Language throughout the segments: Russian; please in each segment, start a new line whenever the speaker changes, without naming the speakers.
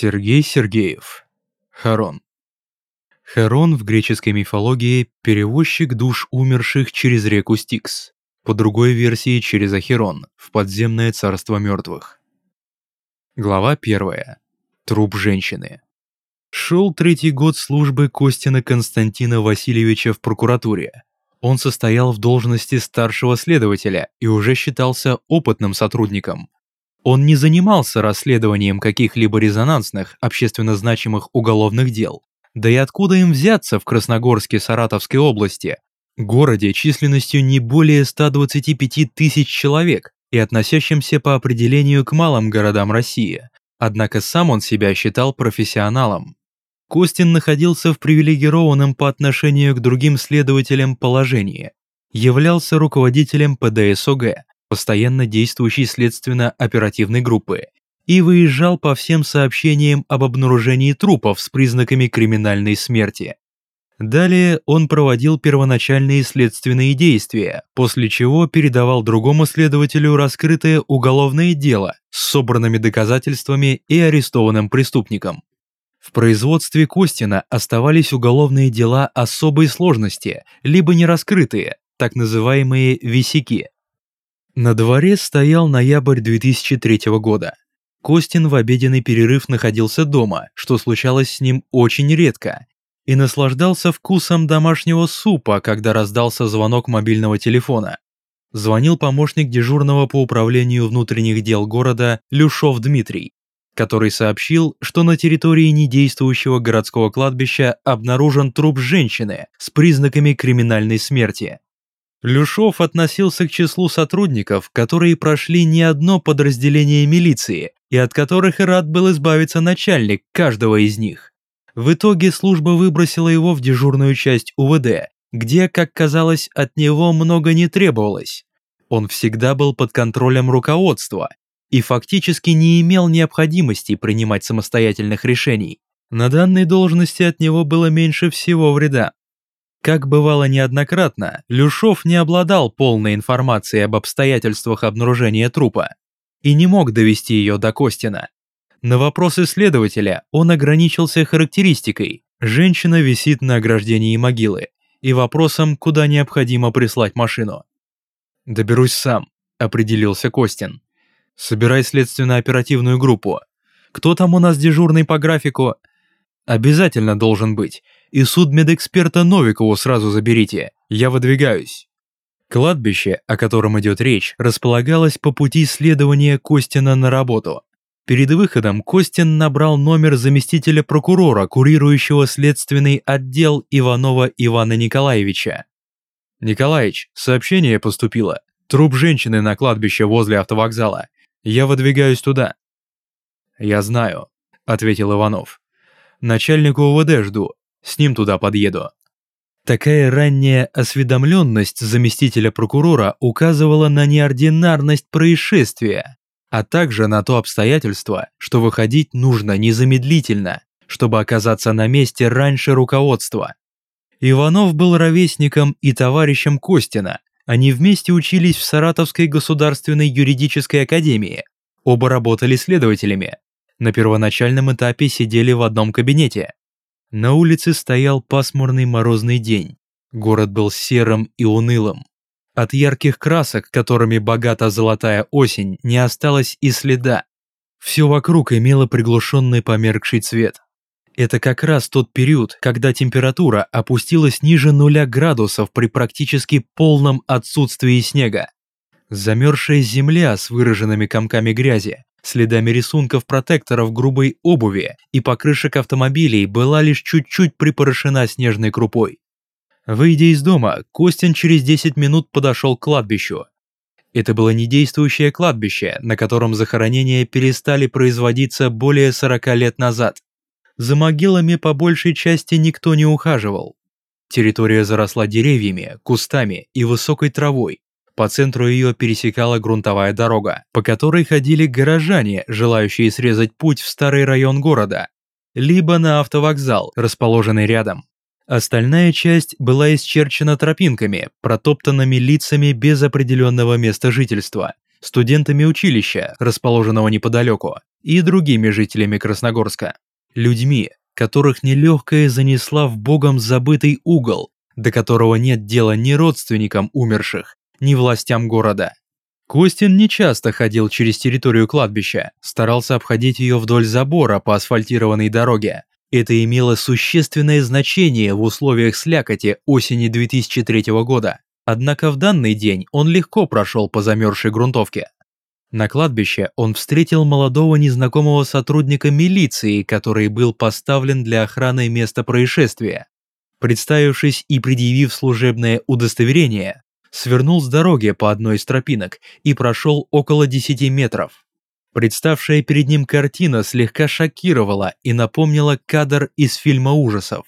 Сергей Сергеев. Харон. Харон в греческой мифологии – перевозчик душ умерших через реку Стикс, по другой версии через Ахерон, в подземное царство мертвых. Глава первая. Труп женщины. Шел третий год службы Костина Константина Васильевича в прокуратуре. Он состоял в должности старшего следователя и уже считался опытным сотрудником – он не занимался расследованием каких-либо резонансных, общественно значимых уголовных дел. Да и откуда им взяться в Красногорске Саратовской области, городе численностью не более 125 тысяч человек и относящимся по определению к малым городам России. Однако сам он себя считал профессионалом. Костин находился в привилегированном по отношению к другим следователям положении. Являлся руководителем ПДСОГ, постоянно действующей следственно-оперативной группы, и выезжал по всем сообщениям об обнаружении трупов с признаками криминальной смерти. Далее он проводил первоначальные следственные действия, после чего передавал другому следователю раскрытое уголовное дело с собранными доказательствами и арестованным преступником. В производстве Костина оставались уголовные дела особой сложности, либо нераскрытые, так называемые «висяки», на дворе стоял ноябрь 2003 года. Костин в обеденный перерыв находился дома, что случалось с ним очень редко, и наслаждался вкусом домашнего супа, когда раздался звонок мобильного телефона. Звонил помощник дежурного по управлению внутренних дел города Люшов Дмитрий, который сообщил, что на территории недействующего городского кладбища обнаружен труп женщины с признаками криминальной смерти. Люшов относился к числу сотрудников, которые прошли не одно подразделение милиции, и от которых и рад был избавиться начальник каждого из них. В итоге служба выбросила его в дежурную часть УВД, где, как казалось, от него много не требовалось. Он всегда был под контролем руководства и фактически не имел необходимости принимать самостоятельных решений. На данной должности от него было меньше всего вреда. Как бывало неоднократно, Люшов не обладал полной информацией об обстоятельствах обнаружения трупа и не мог довести ее до Костина. На вопросы следователя он ограничился характеристикой «женщина висит на ограждении могилы» и вопросом, куда необходимо прислать машину. «Доберусь сам», – определился Костин. «Собирай следственно-оперативную группу. Кто там у нас дежурный по графику?» «Обязательно должен быть, и судмедэксперта Новикову сразу заберите, я выдвигаюсь». Кладбище, о котором идет речь, располагалось по пути следования Костина на работу. Перед выходом Костин набрал номер заместителя прокурора, курирующего следственный отдел Иванова Ивана Николаевича. «Николаич, сообщение поступило. Труп женщины на кладбище возле автовокзала. Я выдвигаюсь туда». «Я знаю», — ответил Иванов. «Начальника УВД жду. С ним туда подъеду». Такая ранняя осведомленность заместителя прокурора указывала на неординарность происшествия, а также на то обстоятельство, что выходить нужно незамедлительно, чтобы оказаться на месте раньше руководства. Иванов был ровесником и товарищем Костина. Они вместе учились в Саратовской государственной юридической академии. Оба работали следователями. На первоначальном этапе сидели в одном кабинете. На улице стоял пасмурный морозный день. Город был серым и унылым. От ярких красок, которыми богата золотая осень, не осталось и следа. Все вокруг имело приглушенный померкший цвет. Это как раз тот период, когда температура опустилась ниже нуля градусов при практически полном отсутствии снега. Замерзшая земля с выраженными комками грязи, Следами рисунков протекторов грубой обуви и покрышек автомобилей была лишь чуть-чуть припорошена снежной крупой. Выйдя из дома, Костин через 10 минут подошел к кладбищу. Это было недействующее кладбище, на котором захоронения перестали производиться более 40 лет назад. За могилами по большей части никто не ухаживал. Территория заросла деревьями, кустами и высокой травой, по центру ее пересекала грунтовая дорога, по которой ходили горожане, желающие срезать путь в старый район города, либо на автовокзал, расположенный рядом. Остальная часть была исчерчена тропинками, протоптанными лицами без определенного места жительства, студентами училища, расположенного неподалеку, и другими жителями Красногорска. Людьми, которых нелегкая занесла в богом забытый угол, до которого нет дела ни родственникам умерших, ни властям города. Костин нечасто ходил через территорию кладбища, старался обходить ее вдоль забора по асфальтированной дороге. Это имело существенное значение в условиях слякоти осени 2003 года. Однако в данный день он легко прошел по замерзшей грунтовке. На кладбище он встретил молодого незнакомого сотрудника милиции, который был поставлен для охраны места происшествия. Представившись и предъявив служебное удостоверение, свернул с дороги по одной из тропинок и прошел около 10 метров. Представшая перед ним картина слегка шокировала и напомнила кадр из фильма ужасов.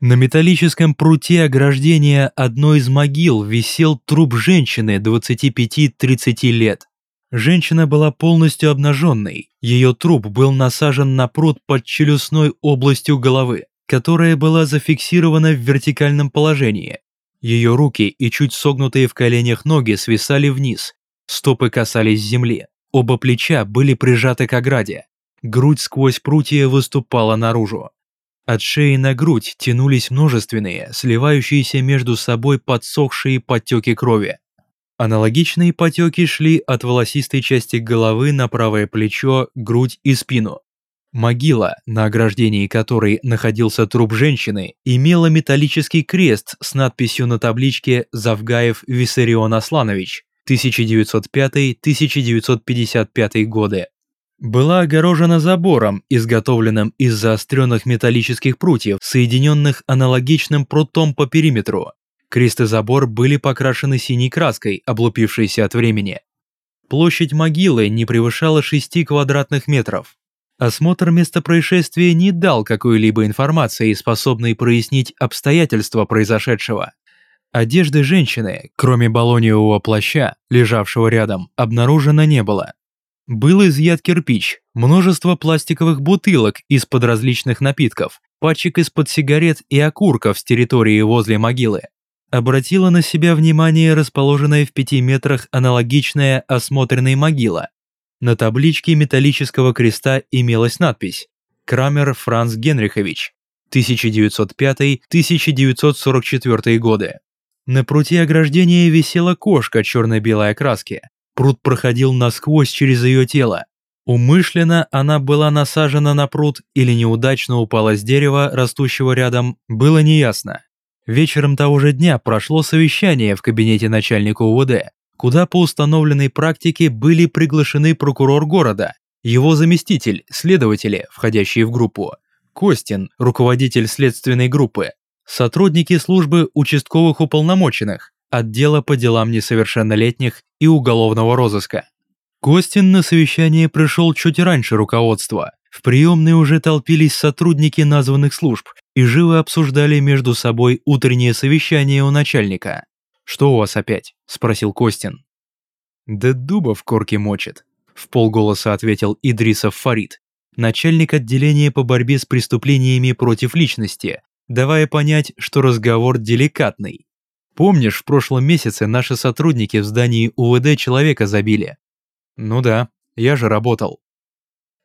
На металлическом пруте ограждения одной из могил висел труп женщины 25-30 лет. Женщина была полностью обнаженной, ее труп был насажен на пруд под челюстной областью головы, которая была зафиксирована в вертикальном положении. Ее руки и чуть согнутые в коленях ноги свисали вниз, стопы касались земли, оба плеча были прижаты к ограде, грудь сквозь прутья выступала наружу. От шеи на грудь тянулись множественные, сливающиеся между собой подсохшие подтеки крови. Аналогичные потеки шли от волосистой части головы на правое плечо, грудь и спину. Могила, на ограждении которой находился труп женщины, имела металлический крест с надписью на табличке «Завгаев Виссарион Асланович, 1905-1955 годы». Была огорожена забором, изготовленным из заостренных металлических прутьев, соединенных аналогичным прутом по периметру. Крест и забор были покрашены синей краской, облупившейся от времени. Площадь могилы не превышала 6 квадратных метров. Осмотр места происшествия не дал какой-либо информации, способной прояснить обстоятельства произошедшего. Одежды женщины, кроме баллониевого плаща, лежавшего рядом, обнаружено не было. Был изъят кирпич, множество пластиковых бутылок из-под различных напитков, пачек из-под сигарет и окурков с территории возле могилы обратила на себя внимание расположенная в пяти метрах аналогичная осмотренной могила. На табличке металлического креста имелась надпись «Крамер Франц Генрихович, 1905-1944 годы». На пруте ограждения висела кошка черно-белой окраски. Прут проходил насквозь через ее тело. Умышленно она была насажена на пруд или неудачно упала с дерева, растущего рядом, было неясно. Вечером того же дня прошло совещание в кабинете начальника УВД, куда по установленной практике были приглашены прокурор города, его заместитель, следователи, входящие в группу, Костин, руководитель следственной группы, сотрудники службы участковых уполномоченных, отдела по делам несовершеннолетних и уголовного розыска. Костин на совещание пришел чуть раньше руководства. В приемной уже толпились сотрудники названных служб и живо обсуждали между собой утреннее совещание у начальника. «Что у вас опять?» – спросил Костин. «Да дуба в корке мочит», – в полголоса ответил Идрисов Фарид, начальник отделения по борьбе с преступлениями против личности, давая понять, что разговор деликатный. «Помнишь, в прошлом месяце наши сотрудники в здании УВД человека забили?» «Ну да, я же работал».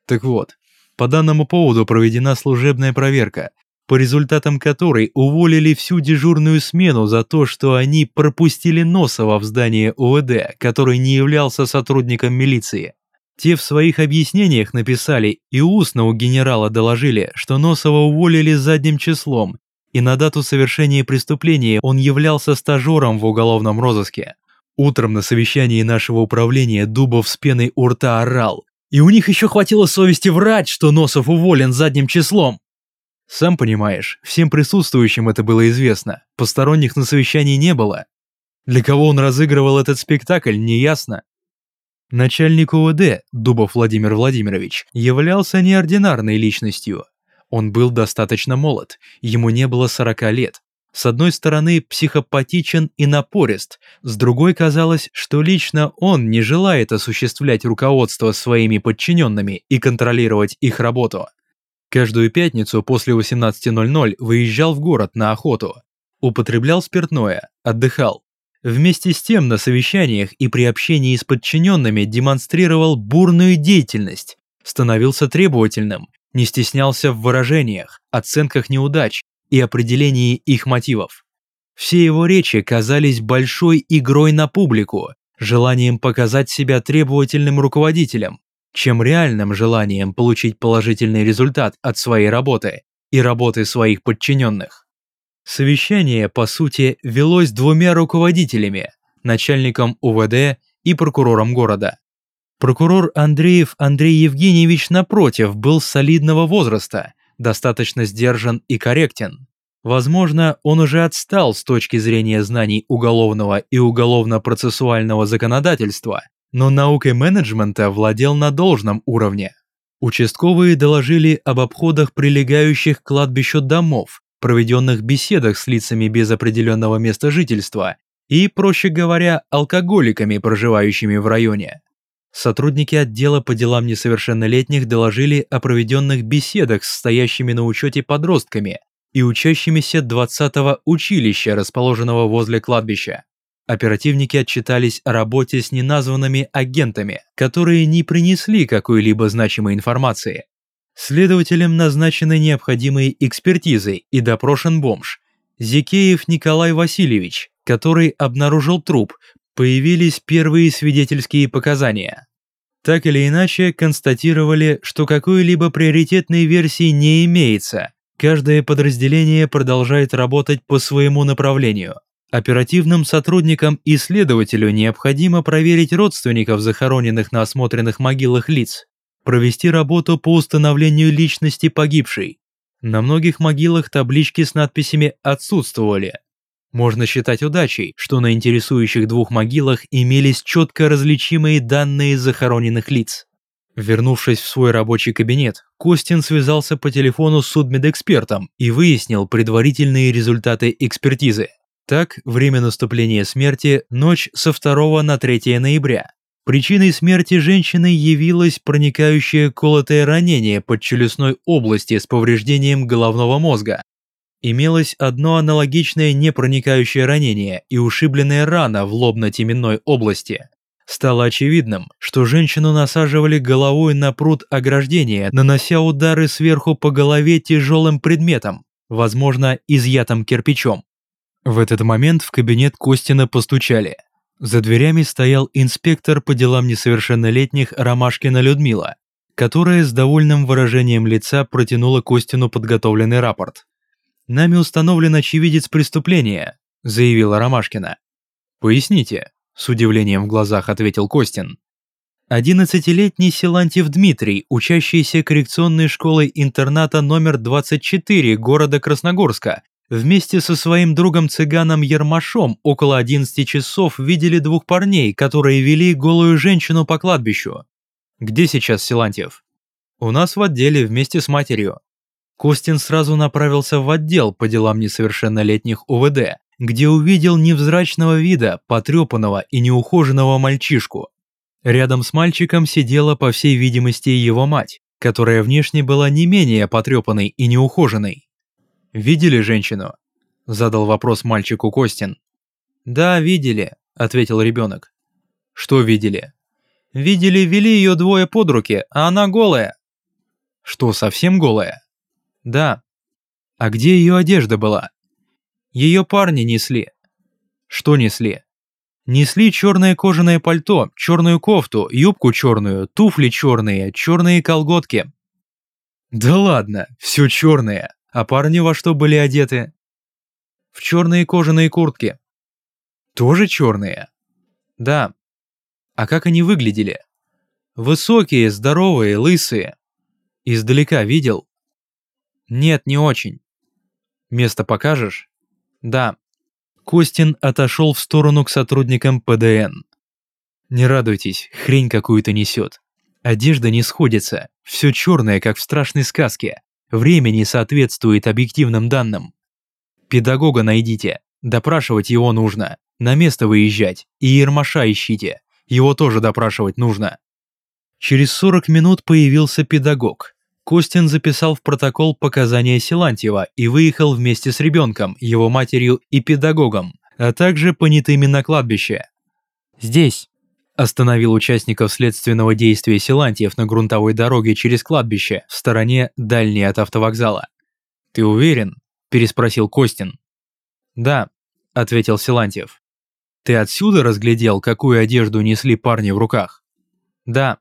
Так вот, по данному поводу проведена служебная проверка, по результатам которой уволили всю дежурную смену за то, что они пропустили Носова в здание УВД, который не являлся сотрудником милиции. Те в своих объяснениях написали и устно у генерала доложили, что Носова уволили задним числом, и на дату совершения преступления он являлся стажером в уголовном розыске. Утром на совещании нашего управления Дубов с пеной у рта орал. И у них еще хватило совести врать, что Носов уволен задним числом. Сам понимаешь, всем присутствующим это было известно, посторонних на совещании не было. Для кого он разыгрывал этот спектакль, неясно. Начальник УВД, Дубов Владимир Владимирович, являлся неординарной личностью. Он был достаточно молод, ему не было 40 лет. С одной стороны, психопатичен и напорист, с другой казалось, что лично он не желает осуществлять руководство своими подчиненными и контролировать их работу. Каждую пятницу после 18.00 выезжал в город на охоту. Употреблял спиртное, отдыхал. Вместе с тем на совещаниях и при общении с подчиненными демонстрировал бурную деятельность. становился требовательным, не стеснялся в выражениях, оценках неудач и определении их мотивов. Все его речи казались большой игрой на публику, желанием показать себя требовательным руководителем, чем реальным желанием получить положительный результат от своей работы и работы своих подчиненных. Совещание, по сути, велось двумя руководителями, начальником УВД и прокурором города. Прокурор Андреев Андрей Евгеньевич, напротив, был солидного возраста, достаточно сдержан и корректен. Возможно, он уже отстал с точки зрения знаний уголовного и уголовно-процессуального законодательства, но наукой менеджмента владел на должном уровне. Участковые доложили об обходах прилегающих к кладбищу домов, проведенных беседах с лицами без определенного места жительства и, проще говоря, алкоголиками, проживающими в районе. Сотрудники отдела по делам несовершеннолетних доложили о проведенных беседах с стоящими на учете подростками и учащимися 20-го училища, расположенного возле кладбища. Оперативники отчитались о работе с неназванными агентами, которые не принесли какой-либо значимой информации. Следователям назначены необходимые экспертизы и допрошен бомж. Зикеев Николай Васильевич, который обнаружил труп, появились первые свидетельские показания. Так или иначе, констатировали, что какой-либо приоритетной версии не имеется. Каждое подразделение продолжает работать по своему направлению. Оперативным сотрудникам и следователю необходимо проверить родственников захороненных на осмотренных могилах лиц, провести работу по установлению личности погибшей. На многих могилах таблички с надписями отсутствовали. Можно считать удачей, что на интересующих двух могилах имелись четко различимые данные захороненных лиц. Вернувшись в свой рабочий кабинет, Костин связался по телефону с судмедэкспертом и выяснил предварительные результаты экспертизы. Так, время наступления смерти – ночь со 2 на 3 ноября. Причиной смерти женщины явилось проникающее колотое ранение подчелюстной области с повреждением головного мозга, имелось одно аналогичное непроникающее ранение и ушибленная рана в лобно-теменной области. Стало очевидным, что женщину насаживали головой на пруд ограждения, нанося удары сверху по голове тяжелым предметом, возможно, изъятым кирпичом. В этот момент в кабинет Костина постучали. За дверями стоял инспектор по делам несовершеннолетних Ромашкина Людмила, которая с довольным выражением лица протянула Костину подготовленный рапорт. «Нами установлен очевидец преступления», – заявила Ромашкина. «Поясните», – с удивлением в глазах ответил Костин. Одиннадцатилетний Силантьев Дмитрий, учащийся коррекционной школой-интерната номер 24 города Красногорска, вместе со своим другом-цыганом Ермашом около 11 часов видели двух парней, которые вели голую женщину по кладбищу. «Где сейчас Силантьев?» «У нас в отделе вместе с матерью», Костин сразу направился в отдел по делам несовершеннолетних УВД, где увидел невзрачного вида, потрепанного и неухоженного мальчишку. Рядом с мальчиком сидела, по всей видимости, его мать, которая внешне была не менее потрепанной и неухоженной. «Видели женщину?» – задал вопрос мальчику Костин. «Да, видели», – ответил ребенок. «Что видели?» «Видели, вели ее двое под руки, а она голая». «Что, совсем голая?» Да. А где ее одежда была? Ее парни несли. Что несли? Несли черное кожаное пальто, черную кофту, юбку черную, туфли черные, черные колготки. Да ладно, все черное. А парни во что были одеты? В черные кожаные куртки. Тоже черные? Да. А как они выглядели? Высокие, здоровые, лысые. Издалека видел? «Нет, не очень». «Место покажешь?» «Да». Костин отошел в сторону к сотрудникам ПДН. «Не радуйтесь, хрень какую-то несет. Одежда не сходится, все черное, как в страшной сказке. Время не соответствует объективным данным. Педагога найдите, допрашивать его нужно, на место выезжать, и Ермаша ищите, его тоже допрашивать нужно». Через 40 минут появился педагог, Костин записал в протокол показания Силантьева и выехал вместе с ребенком, его матерью и педагогом, а также понятыми на кладбище. «Здесь», Остановил участников следственного действия Силантьев на грунтовой дороге через кладбище в стороне дальней от автовокзала. «Ты уверен?» – переспросил Костин. «Да», – ответил Силантьев. «Ты отсюда разглядел, какую одежду несли парни в руках?» «Да».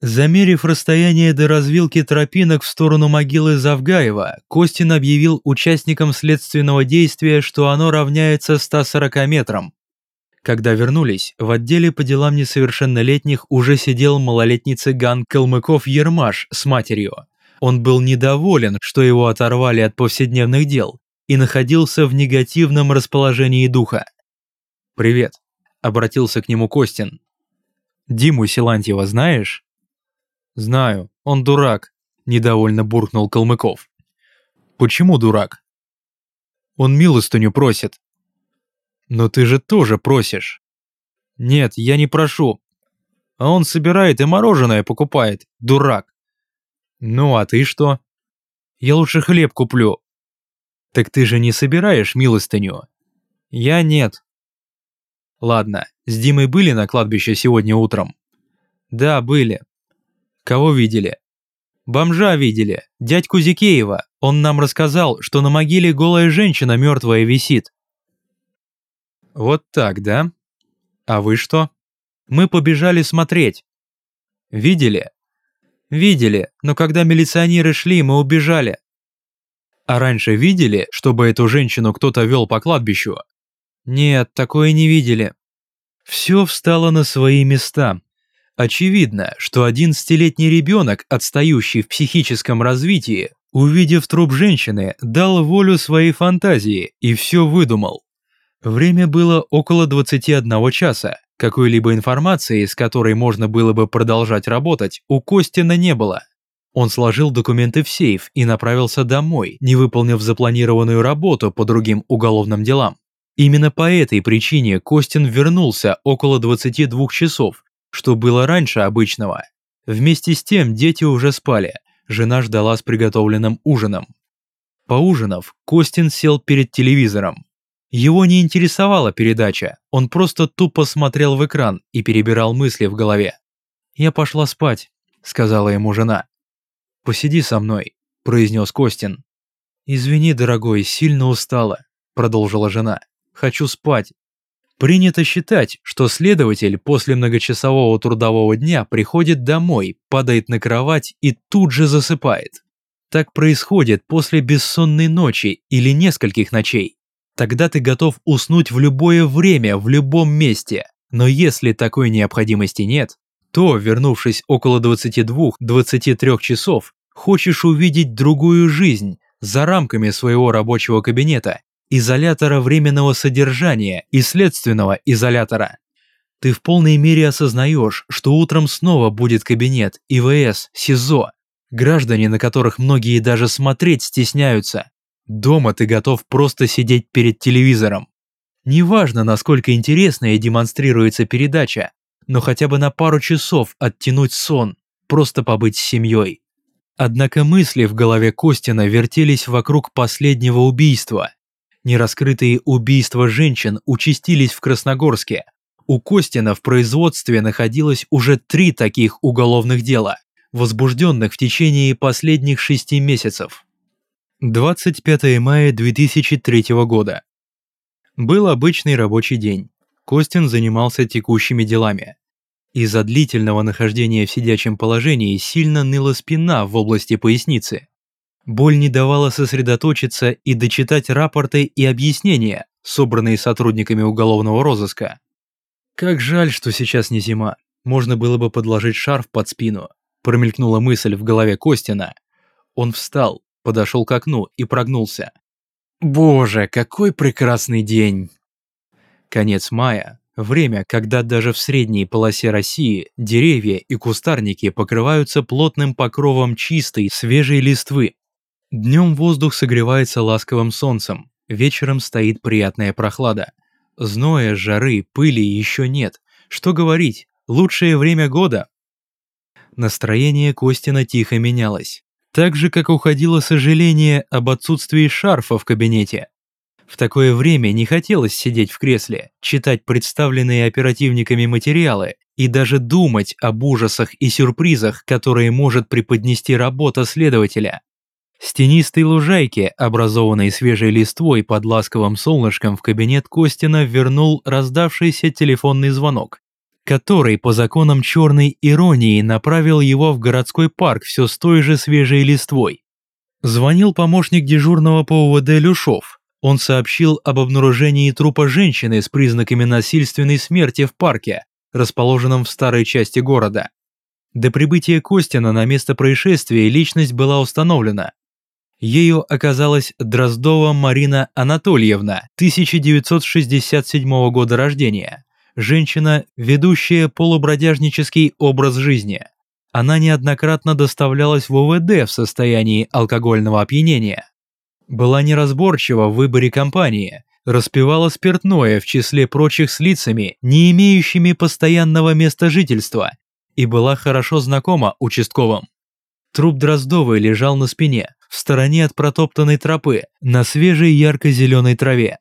Замерив расстояние до развилки тропинок в сторону могилы Завгаева, Костин объявил участникам следственного действия, что оно равняется 140 метрам. Когда вернулись, в отделе по делам несовершеннолетних уже сидел малолетний цыган Калмыков Ермаш с матерью. Он был недоволен, что его оторвали от повседневных дел, и находился в негативном расположении духа. «Привет», – обратился к нему Костин. «Диму Силантьева знаешь?» «Знаю, он дурак», – недовольно буркнул Калмыков. «Почему дурак?» «Он милостыню просит», но ты же тоже просишь. Нет, я не прошу. А он собирает и мороженое покупает, дурак. Ну а ты что? Я лучше хлеб куплю. Так ты же не собираешь милостыню? Я нет. Ладно, с Димой были на кладбище сегодня утром? Да, были. Кого видели? Бомжа видели, дядьку Зикеева. Он нам рассказал, что на могиле голая женщина мертвая висит. Вот так, да? А вы что? Мы побежали смотреть. Видели? Видели, но когда милиционеры шли, мы убежали. А раньше видели, чтобы эту женщину кто-то вел по кладбищу? Нет, такое не видели. Все встало на свои места. Очевидно, что одиннадцатилетний ребенок, отстающий в психическом развитии, увидев труп женщины, дал волю своей фантазии и все выдумал. Время было около 21 часа. Какой-либо информации, с которой можно было бы продолжать работать, у Костина не было. Он сложил документы в сейф и направился домой, не выполнив запланированную работу по другим уголовным делам. Именно по этой причине Костин вернулся около 22 часов, что было раньше обычного. Вместе с тем дети уже спали, жена ждала с приготовленным ужином. Поужинав, Костин сел перед телевизором. Его не интересовала передача, он просто тупо смотрел в экран и перебирал мысли в голове. «Я пошла спать», — сказала ему жена. «Посиди со мной», — произнес Костин. «Извини, дорогой, сильно устала», — продолжила жена. «Хочу спать». Принято считать, что следователь после многочасового трудового дня приходит домой, падает на кровать и тут же засыпает. Так происходит после бессонной ночи или нескольких ночей. Тогда ты готов уснуть в любое время, в любом месте. Но если такой необходимости нет, то, вернувшись около 22-23 часов, хочешь увидеть другую жизнь за рамками своего рабочего кабинета, изолятора временного содержания и следственного изолятора. Ты в полной мере осознаешь, что утром снова будет кабинет, ИВС, СИЗО, граждане, на которых многие даже смотреть стесняются, Дома ты готов просто сидеть перед телевизором. Неважно, насколько интересная демонстрируется передача, но хотя бы на пару часов оттянуть сон, просто побыть с семьей. Однако мысли в голове Костина вертелись вокруг последнего убийства. Нераскрытые убийства женщин участились в Красногорске. У Костина в производстве находилось уже три таких уголовных дела, возбужденных в течение последних шести месяцев. 25 мая 2003 года. Был обычный рабочий день. Костин занимался текущими делами. Из-за длительного нахождения в сидячем положении сильно ныла спина в области поясницы. Боль не давала сосредоточиться и дочитать рапорты и объяснения, собранные сотрудниками уголовного розыска. Как жаль, что сейчас не зима. Можно было бы подложить шарф под спину. Промелькнула мысль в голове Костина. Он встал, подошел к окну и прогнулся. Боже, какой прекрасный день! Конец мая – время, когда даже в средней полосе России деревья и кустарники покрываются плотным покровом чистой, свежей листвы. Днем воздух согревается ласковым солнцем, вечером стоит приятная прохлада. Зноя, жары, пыли еще нет. Что говорить, лучшее время года. Настроение Костина тихо менялось. Так же, как уходило сожаление об отсутствии шарфа в кабинете. В такое время не хотелось сидеть в кресле, читать представленные оперативниками материалы и даже думать об ужасах и сюрпризах, которые может преподнести работа следователя. С тенистой лужайки, образованной свежей листвой под ласковым солнышком в кабинет Костина вернул раздавшийся телефонный звонок, который по законам черной иронии направил его в городской парк все с той же свежей листвой. Звонил помощник дежурного по УВД Люшов. Он сообщил об обнаружении трупа женщины с признаками насильственной смерти в парке, расположенном в старой части города. До прибытия Костина на место происшествия личность была установлена. Ею оказалась Дроздова Марина Анатольевна, 1967 года рождения. Женщина, ведущая полубродяжнический образ жизни. Она неоднократно доставлялась в ОВД в состоянии алкогольного опьянения. Была неразборчива в выборе компании, распивала спиртное в числе прочих с лицами, не имеющими постоянного места жительства, и была хорошо знакома участковым. Труп Дроздовой лежал на спине, в стороне от протоптанной тропы, на свежей ярко-зеленой траве.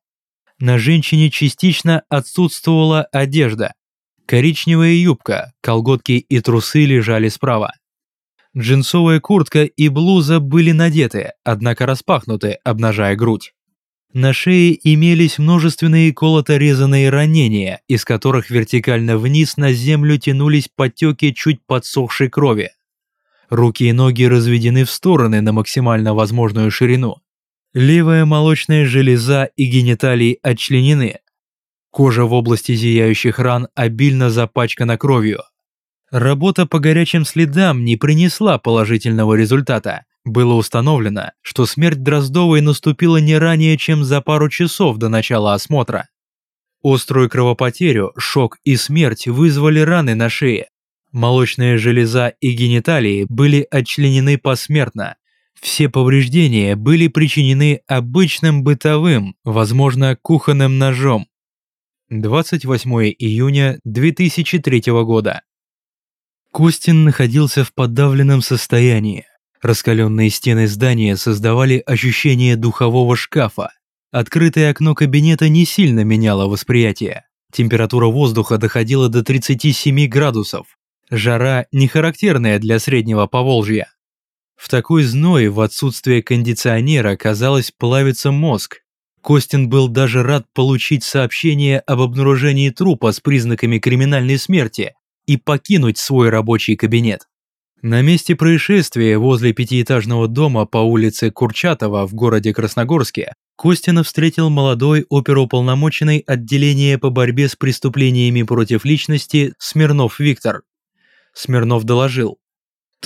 На женщине частично отсутствовала одежда. Коричневая юбка, колготки и трусы лежали справа. Джинсовая куртка и блуза были надеты, однако распахнуты, обнажая грудь. На шее имелись множественные колото-резанные ранения, из которых вертикально вниз на землю тянулись потеки чуть подсохшей крови. Руки и ноги разведены в стороны на максимально возможную ширину. Левая молочная железа и гениталии отчленены. Кожа в области зияющих ран обильно запачкана кровью. Работа по горячим следам не принесла положительного результата. Было установлено, что смерть Дроздовой наступила не ранее, чем за пару часов до начала осмотра. Острую кровопотерю, шок и смерть вызвали раны на шее, Молочная железа и гениталии были отчленены посмертно. Все повреждения были причинены обычным бытовым, возможно, кухонным ножом. 28 июня 2003 года. Костин находился в подавленном состоянии. Раскаленные стены здания создавали ощущение духового шкафа. Открытое окно кабинета не сильно меняло восприятие. Температура воздуха доходила до 37 градусов. Жара не характерная для среднего Поволжья. В такой зной в отсутствие кондиционера, казалось, плавится мозг. Костин был даже рад получить сообщение об обнаружении трупа с признаками криминальной смерти и покинуть свой рабочий кабинет. На месте происшествия возле пятиэтажного дома по улице Курчатова в городе Красногорске Костина встретил молодой оперуполномоченный отделения по борьбе с преступлениями против личности Смирнов Виктор. Смирнов доложил.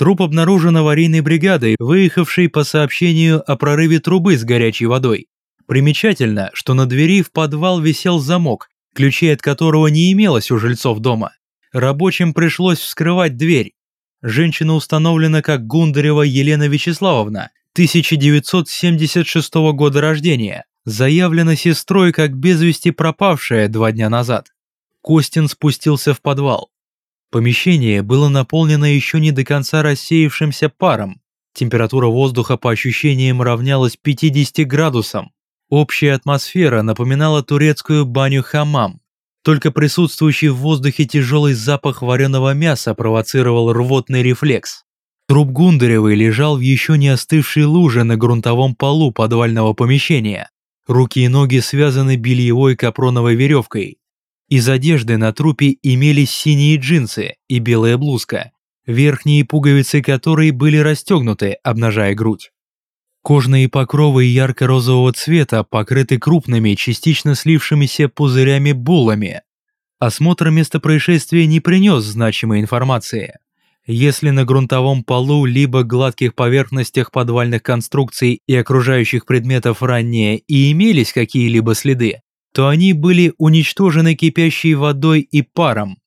Труп обнаружен аварийной бригадой, выехавшей по сообщению о прорыве трубы с горячей водой. Примечательно, что на двери в подвал висел замок, ключей от которого не имелось у жильцов дома. Рабочим пришлось вскрывать дверь. Женщина установлена как Гундарева Елена Вячеславовна, 1976 года рождения, заявлена сестрой как без вести пропавшая два дня назад. Костин спустился в подвал. Помещение было наполнено еще не до конца рассеявшимся паром. Температура воздуха по ощущениям равнялась 50 градусам. Общая атмосфера напоминала турецкую баню-хамам. Только присутствующий в воздухе тяжелый запах вареного мяса провоцировал рвотный рефлекс. Труп Гундаревой лежал в еще не остывшей луже на грунтовом полу подвального помещения. Руки и ноги связаны бельевой капроновой веревкой. Из одежды на трупе имелись синие джинсы и белая блузка, верхние пуговицы которой были расстегнуты, обнажая грудь. Кожные покровы ярко-розового цвета покрыты крупными, частично слившимися пузырями-буллами. Осмотр места происшествия не принес значимой информации. Если на грунтовом полу либо гладких поверхностях подвальных конструкций и окружающих предметов ранее и имелись какие-либо следы, то они были уничтожены кипящей водой и паром.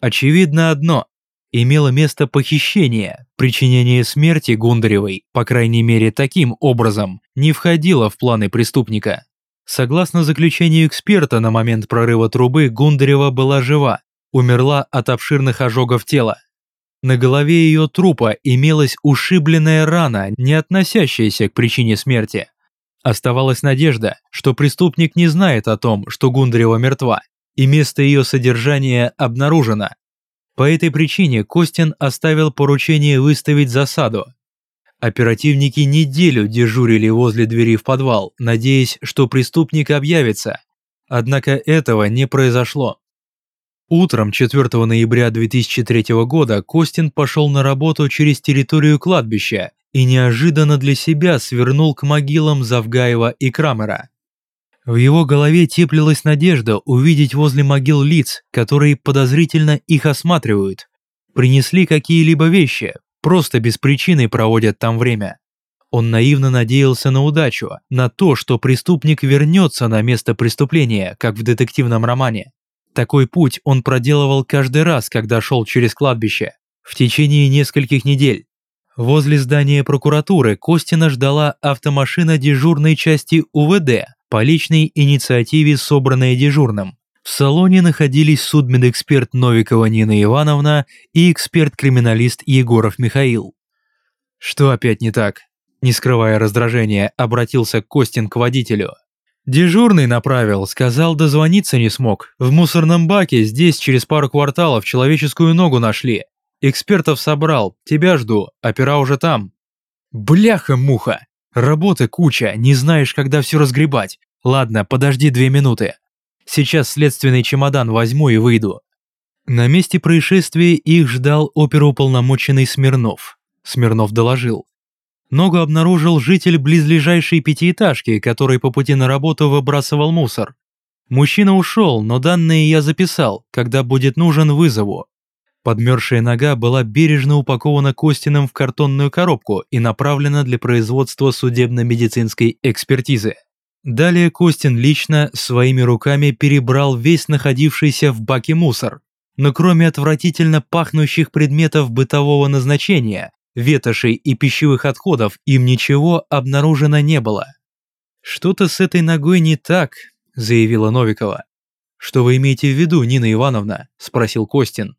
Очевидно одно – имело место похищение, причинение смерти Гундаревой, по крайней мере таким образом, не входило в планы преступника. Согласно заключению эксперта, на момент прорыва трубы Гундарева была жива, умерла от обширных ожогов тела. На голове ее трупа имелась ушибленная рана, не относящаяся к причине смерти. Оставалась надежда, что преступник не знает о том, что Гундарева мертва, и место ее содержания обнаружено. По этой причине Костин оставил поручение выставить засаду. Оперативники неделю дежурили возле двери в подвал, надеясь, что преступник объявится. Однако этого не произошло. Утром 4 ноября 2003 года Костин пошел на работу через территорию кладбища и неожиданно для себя свернул к могилам Завгаева и Крамера. В его голове теплилась надежда увидеть возле могил лиц, которые подозрительно их осматривают. Принесли какие-либо вещи, просто без причины проводят там время. Он наивно надеялся на удачу, на то, что преступник вернется на место преступления, как в детективном романе. Такой путь он проделывал каждый раз, когда шел через кладбище, в течение нескольких недель. Возле здания прокуратуры Костина ждала автомашина дежурной части УВД, по личной инициативе собранная дежурным. В салоне находились судмедэксперт Новикова Нина Ивановна и эксперт-криминалист Егоров Михаил. Что опять не так? Не скрывая раздражения, обратился Костин к водителю. Дежурный направил, сказал, дозвониться не смог. В мусорном баке здесь через пару кварталов человеческую ногу нашли. Экспертов собрал, тебя жду, опера уже там. Бляха-муха! Работы куча, не знаешь, когда все разгребать. Ладно, подожди две минуты. Сейчас следственный чемодан возьму и выйду. На месте происшествия их ждал оперуполномоченный Смирнов. Смирнов доложил. Ногу обнаружил житель близлежащей пятиэтажки, который по пути на работу выбрасывал мусор. Мужчина ушел, но данные я записал, когда будет нужен вызову. Подмерзшая нога была бережно упакована Костиным в картонную коробку и направлена для производства судебно-медицинской экспертизы. Далее Костин лично своими руками перебрал весь находившийся в баке мусор. Но кроме отвратительно пахнущих предметов бытового назначения, ветошей и пищевых отходов, им ничего обнаружено не было. «Что-то с этой ногой не так», – заявила Новикова. «Что вы имеете в виду, Нина Ивановна?» – спросил Костин.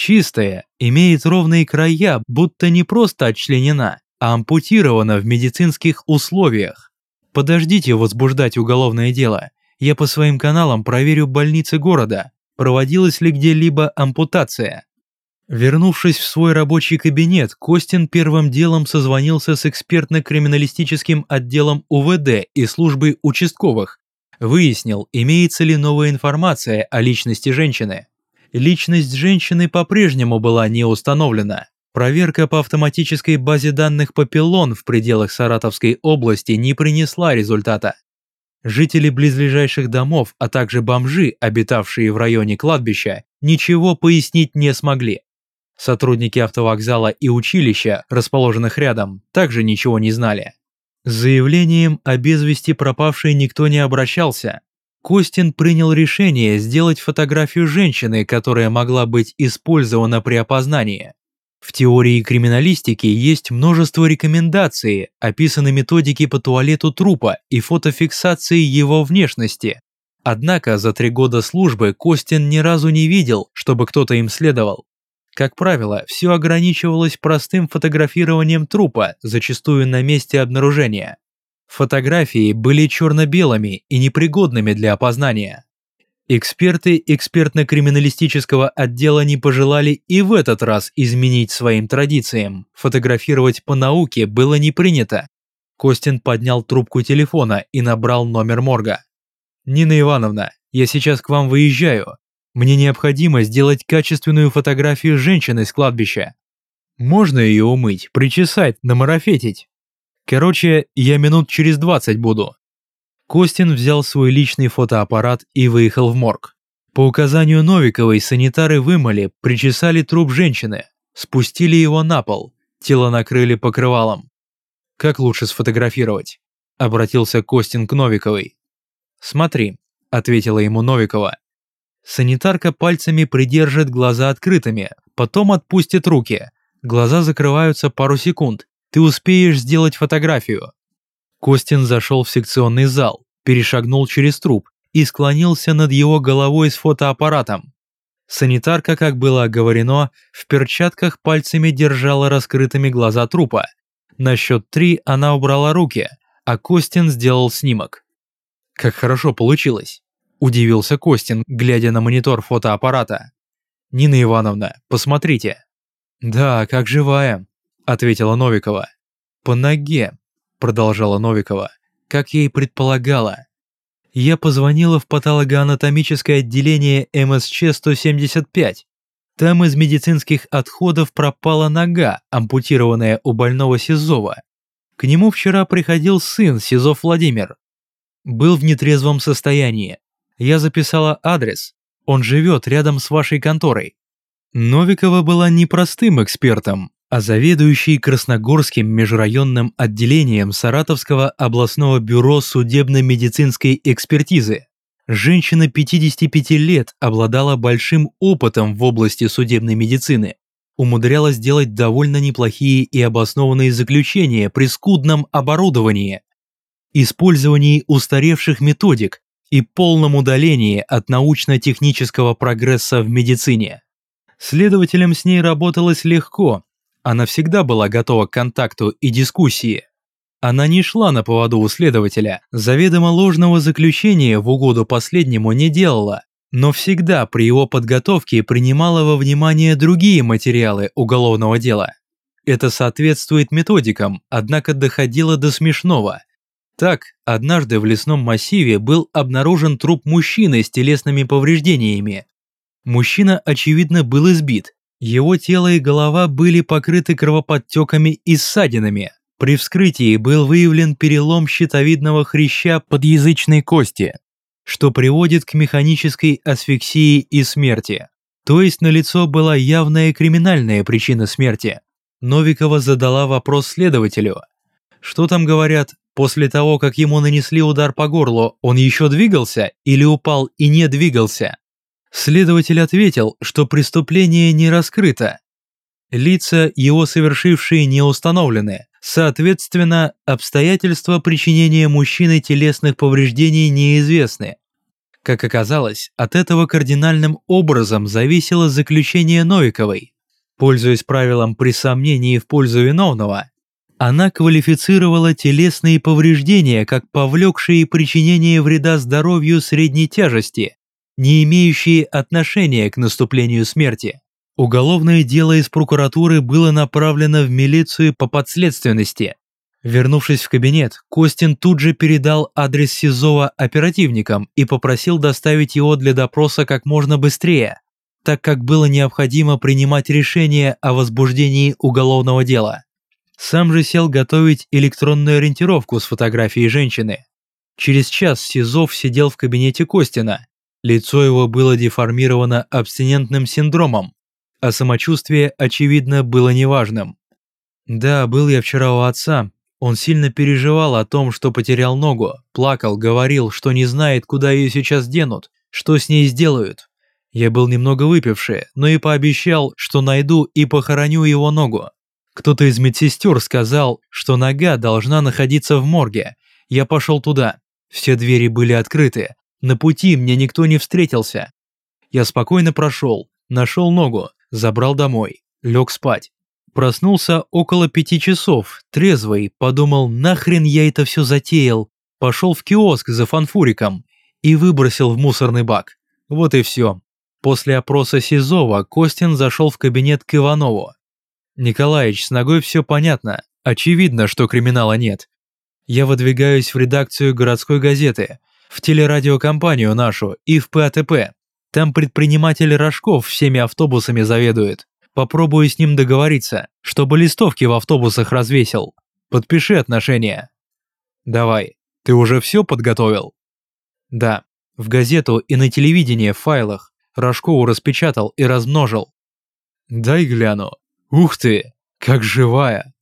Чистая, имеет ровные края, будто не просто отчленена, а ампутирована в медицинских условиях. Подождите возбуждать уголовное дело. Я по своим каналам проверю больницы города, проводилась ли где-либо ампутация. Вернувшись в свой рабочий кабинет, Костин первым делом созвонился с экспертно-криминалистическим отделом УВД и службой участковых. Выяснил, имеется ли новая информация о личности женщины. Личность женщины по-прежнему была не установлена. Проверка по автоматической базе данных «Папиллон» в пределах Саратовской области не принесла результата. Жители близлежащих домов, а также бомжи, обитавшие в районе кладбища, ничего пояснить не смогли. Сотрудники автовокзала и училища, расположенных рядом, также ничего не знали. С заявлением о без пропавшей никто не обращался, Костин принял решение сделать фотографию женщины, которая могла быть использована при опознании. В теории криминалистики есть множество рекомендаций, описаны методики по туалету трупа и фотофиксации его внешности. Однако за три года службы Костин ни разу не видел, чтобы кто-то им следовал. Как правило, все ограничивалось простым фотографированием трупа, зачастую на месте обнаружения. Фотографии были черно-белыми и непригодными для опознания. Эксперты экспертно-криминалистического отдела не пожелали и в этот раз изменить своим традициям. Фотографировать по науке было не принято. Костин поднял трубку телефона и набрал номер морга. «Нина Ивановна, я сейчас к вам выезжаю. Мне необходимо сделать качественную фотографию женщины с кладбища. Можно ее умыть, причесать, намарафетить?» Короче, я минут через 20 буду. Костин взял свой личный фотоаппарат и выехал в морг. По указанию Новиковой санитары вымыли, причесали труп женщины, спустили его на пол, тело накрыли покрывалом. «Как лучше сфотографировать?» – обратился Костин к Новиковой. «Смотри», – ответила ему Новикова. Санитарка пальцами придержит глаза открытыми, потом отпустит руки. Глаза закрываются пару секунд, ты успеешь сделать фотографию». Костин зашел в секционный зал, перешагнул через труп и склонился над его головой с фотоаппаратом. Санитарка, как было оговорено, в перчатках пальцами держала раскрытыми глаза трупа. На счет три она убрала руки, а Костин сделал снимок. «Как хорошо получилось!» – удивился Костин, глядя на монитор фотоаппарата. Нина Ивановна, посмотрите». «Да, как живая», — ответила Новикова. «По ноге», — продолжала Новикова, — «как я и предполагала». Я позвонила в патологоанатомическое отделение МСЧ-175. Там из медицинских отходов пропала нога, ампутированная у больного Сизова. К нему вчера приходил сын Сизов Владимир. Был в нетрезвом состоянии. Я записала адрес. Он живет рядом с вашей конторой. Новикова была не простым экспертом, а заведующей Красногорским межрайонным отделением Саратовского областного бюро судебно-медицинской экспертизы. Женщина 55 лет обладала большим опытом в области судебной медицины, умудрялась делать довольно неплохие и обоснованные заключения при скудном оборудовании, использовании устаревших методик и полном удалении от научно-технического прогресса в медицине. Следователям с ней работалось легко, она всегда была готова к контакту и дискуссии. Она не шла на поводу у следователя, заведомо ложного заключения в угоду последнему не делала, но всегда при его подготовке принимала во внимание другие материалы уголовного дела. Это соответствует методикам, однако доходило до смешного. Так, однажды в лесном массиве был обнаружен труп мужчины с телесными повреждениями. Мужчина, очевидно, был избит, его тело и голова были покрыты кровоподтеками и ссадинами. При вскрытии был выявлен перелом щитовидного хряща подъязычной кости, что приводит к механической асфиксии и смерти. То есть на лицо была явная криминальная причина смерти. Новикова задала вопрос следователю. Что там говорят, после того, как ему нанесли удар по горлу, он еще двигался или упал и не двигался? Следователь ответил, что преступление не раскрыто. Лица, его совершившие, не установлены. Соответственно, обстоятельства причинения мужчины телесных повреждений неизвестны. Как оказалось, от этого кардинальным образом зависело заключение Новиковой. Пользуясь правилом при сомнении в пользу виновного, она квалифицировала телесные повреждения как повлекшие причинение вреда здоровью средней тяжести, не имеющие отношения к наступлению смерти. Уголовное дело из прокуратуры было направлено в милицию по подследственности. Вернувшись в кабинет, Костин тут же передал адрес Сизова оперативникам и попросил доставить его для допроса как можно быстрее, так как было необходимо принимать решение о возбуждении уголовного дела. Сам же сел готовить электронную ориентировку с фотографией женщины. Через час Сизов сидел в кабинете Костина Лицо его было деформировано абстинентным синдромом, а самочувствие, очевидно, было неважным. Да, был я вчера у отца. Он сильно переживал о том, что потерял ногу, плакал, говорил, что не знает, куда ее сейчас денут, что с ней сделают. Я был немного выпивший, но и пообещал, что найду и похороню его ногу. Кто-то из медсестер сказал, что нога должна находиться в морге. Я пошел туда. Все двери были открыты, на пути мне никто не встретился. Я спокойно прошел, нашел ногу, забрал домой, лег спать. Проснулся около пяти часов, трезвый, подумал, нахрен я это все затеял. Пошел в киоск за фанфуриком и выбросил в мусорный бак. Вот и все. После опроса Сизова Костин зашел в кабинет к Иванову. «Николаич, с ногой все понятно. Очевидно, что криминала нет. Я выдвигаюсь в редакцию городской газеты в телерадиокомпанию нашу и в ПАТП. Там предприниматель Рожков всеми автобусами заведует. Попробую с ним договориться, чтобы листовки в автобусах развесил. Подпиши отношения. Давай, ты уже все подготовил? Да, в газету и на телевидение в файлах. Рожкову распечатал и размножил. Дай гляну. Ух ты, как живая.